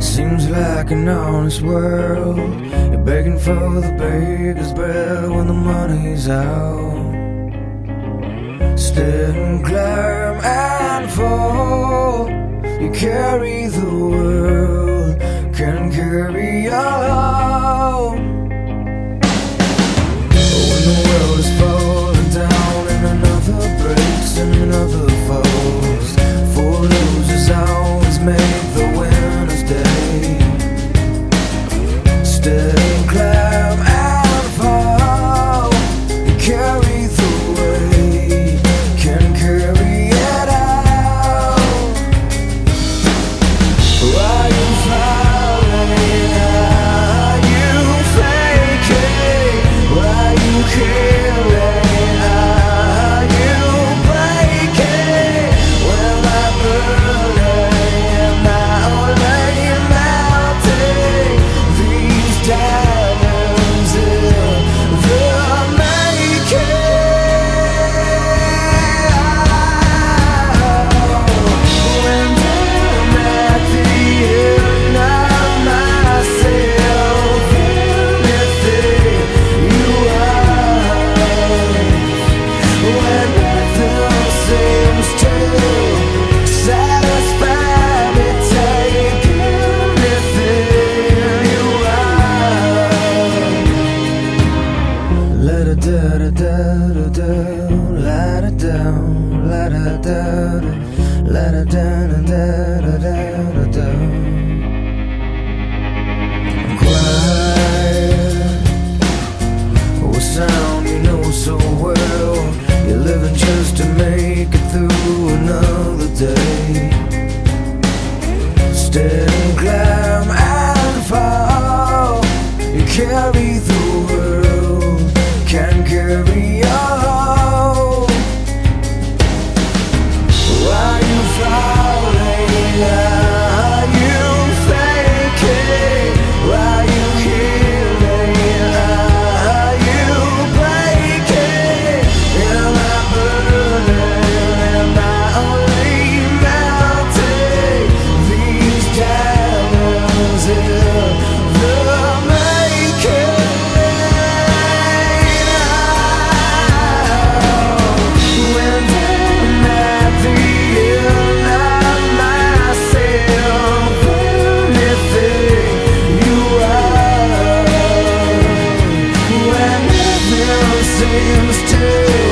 Seems like an honest world. You're begging for the biggest bread when the money's out. Stand, climb and fall You carry the world. Can carry all sound you know so well You're living just to make it through another day Stay seems to